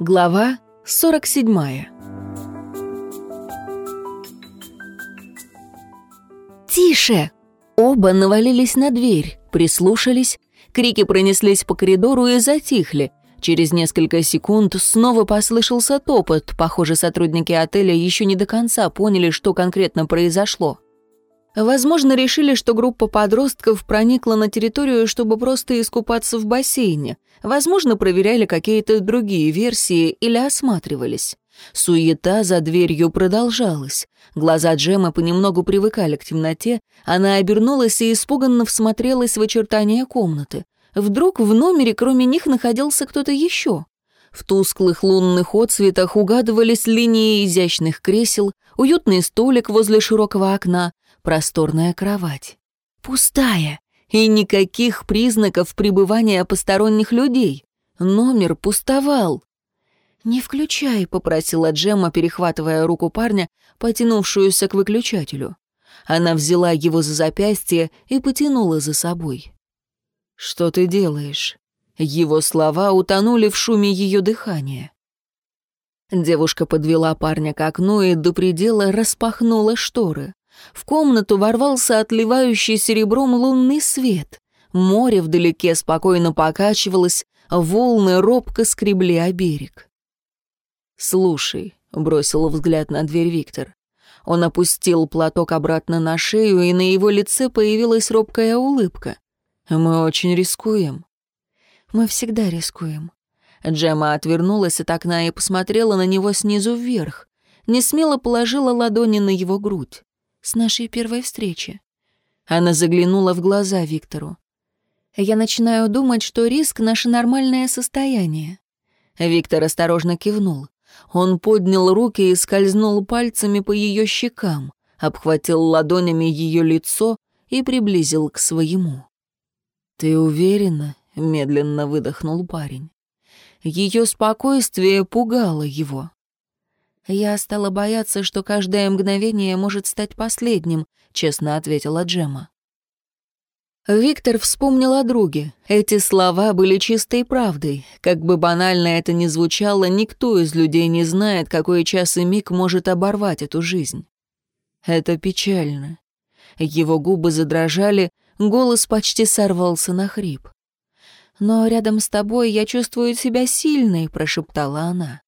Глава 47 «Тише!» Оба навалились на дверь, прислушались. Крики пронеслись по коридору и затихли. Через несколько секунд снова послышался топот. Похоже, сотрудники отеля еще не до конца поняли, что конкретно произошло. Возможно, решили, что группа подростков проникла на территорию, чтобы просто искупаться в бассейне. Возможно, проверяли какие-то другие версии или осматривались. Суета за дверью продолжалась. Глаза Джема понемногу привыкали к темноте, она обернулась и испуганно всмотрелась в очертания комнаты. Вдруг в номере кроме них находился кто-то еще. В тусклых лунных отсветах угадывались линии изящных кресел, уютный столик возле широкого окна, просторная кровать. Пустая, и никаких признаков пребывания посторонних людей. Номер пустовал. «Не включай», — попросила Джемма, перехватывая руку парня, потянувшуюся к выключателю. Она взяла его за запястье и потянула за собой. «Что ты делаешь?» Его слова утонули в шуме ее дыхания. Девушка подвела парня к окну и до предела распахнула шторы. В комнату ворвался отливающий серебром лунный свет. Море вдалеке спокойно покачивалось, волны робко скребли о берег. «Слушай», — бросил взгляд на дверь Виктор. Он опустил платок обратно на шею, и на его лице появилась робкая улыбка. «Мы очень рискуем». «Мы всегда рискуем». Джема отвернулась от окна и посмотрела на него снизу вверх. Несмело положила ладони на его грудь с нашей первой встречи. Она заглянула в глаза Виктору. Я начинаю думать, что риск — наше нормальное состояние. Виктор осторожно кивнул. Он поднял руки и скользнул пальцами по ее щекам, обхватил ладонями ее лицо и приблизил к своему. «Ты уверена?» — медленно выдохнул парень. Ее спокойствие пугало его. «Я стала бояться, что каждое мгновение может стать последним», — честно ответила Джема. Виктор вспомнил о друге. Эти слова были чистой правдой. Как бы банально это ни звучало, никто из людей не знает, какой час и миг может оборвать эту жизнь. Это печально. Его губы задрожали, голос почти сорвался на хрип. «Но рядом с тобой я чувствую себя сильной», — прошептала она.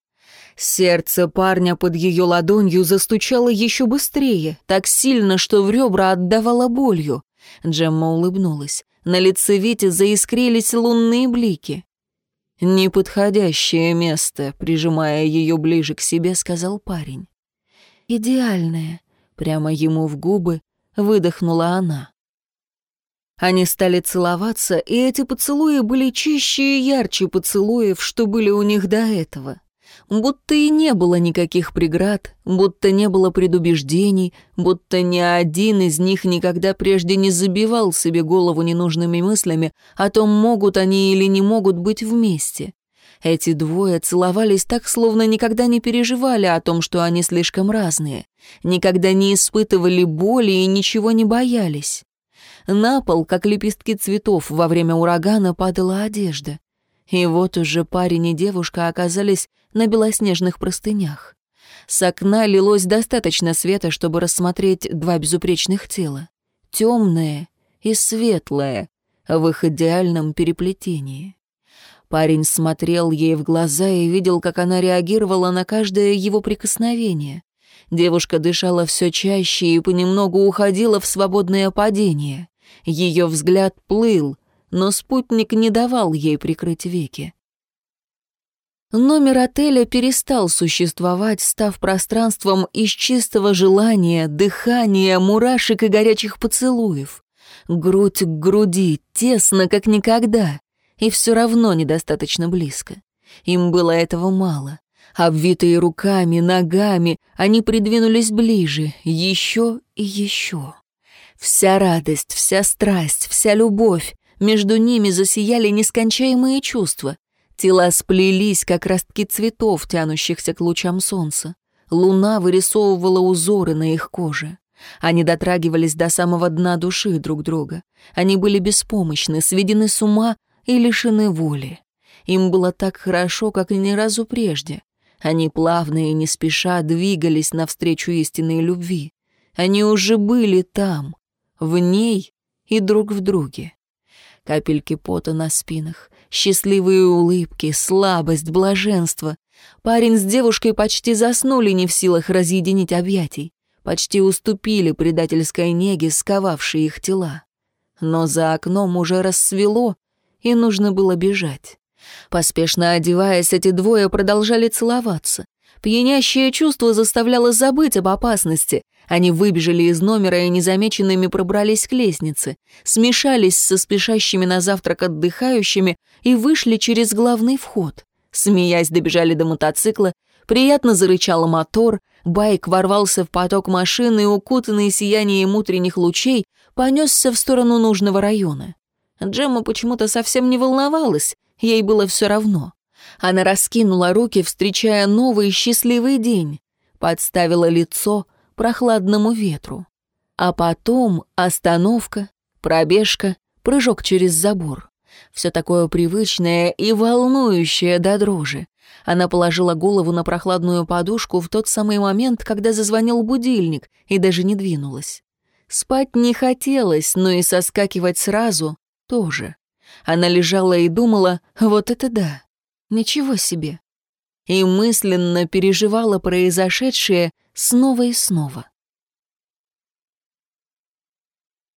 Сердце парня под ее ладонью застучало еще быстрее, так сильно, что в ребра отдавало болью. Джемма улыбнулась. На лице Вити заискрились лунные блики. «Неподходящее место», — прижимая ее ближе к себе, сказал парень. «Идеальное», — прямо ему в губы выдохнула она. Они стали целоваться, и эти поцелуи были чище и ярче поцелуев, что были у них до этого будто и не было никаких преград, будто не было предубеждений, будто ни один из них никогда прежде не забивал себе голову ненужными мыслями о том, могут они или не могут быть вместе. Эти двое целовались так, словно никогда не переживали о том, что они слишком разные, никогда не испытывали боли и ничего не боялись. На пол, как лепестки цветов, во время урагана падала одежда. И вот уже парень и девушка оказались на белоснежных простынях. С окна лилось достаточно света, чтобы рассмотреть два безупречных тела. Темное и светлое, в их идеальном переплетении. Парень смотрел ей в глаза и видел, как она реагировала на каждое его прикосновение. Девушка дышала все чаще и понемногу уходила в свободное падение. Ее взгляд плыл, но спутник не давал ей прикрыть веки. Номер отеля перестал существовать, став пространством из чистого желания, дыхания, мурашек и горячих поцелуев. Грудь к груди, тесно, как никогда, и все равно недостаточно близко. Им было этого мало. Обвитые руками, ногами, они придвинулись ближе, еще и еще. Вся радость, вся страсть, вся любовь, между ними засияли нескончаемые чувства. Тела сплелись, как ростки цветов, тянущихся к лучам солнца. Луна вырисовывала узоры на их коже. Они дотрагивались до самого дна души друг друга. Они были беспомощны, сведены с ума, и лишены воли. Им было так хорошо, как и ни разу прежде. Они плавно и не спеша двигались навстречу истинной любви. Они уже были там, в ней и друг в друге. Капельки пота на спинах, счастливые улыбки, слабость, блаженство. Парень с девушкой почти заснули не в силах разъединить объятий, почти уступили предательской неге, сковавшей их тела. Но за окном уже рассвело, и нужно было бежать. Поспешно одеваясь, эти двое продолжали целоваться. Пьянящее чувство заставляло забыть об опасности. Они выбежали из номера и незамеченными пробрались к лестнице, смешались со спешащими на завтрак отдыхающими и вышли через главный вход. Смеясь, добежали до мотоцикла, приятно зарычал мотор, байк ворвался в поток машины и, укутанный сиянием утренних лучей, понесся в сторону нужного района. Джемма почему-то совсем не волновалась, ей было все равно. Она раскинула руки, встречая новый счастливый день, подставила лицо прохладному ветру. А потом остановка, пробежка, прыжок через забор. Все такое привычное и волнующее до дрожи. Она положила голову на прохладную подушку в тот самый момент, когда зазвонил будильник, и даже не двинулась. Спать не хотелось, но и соскакивать сразу тоже. Она лежала и думала, вот это да, ничего себе. И мысленно переживала произошедшее снова и снова.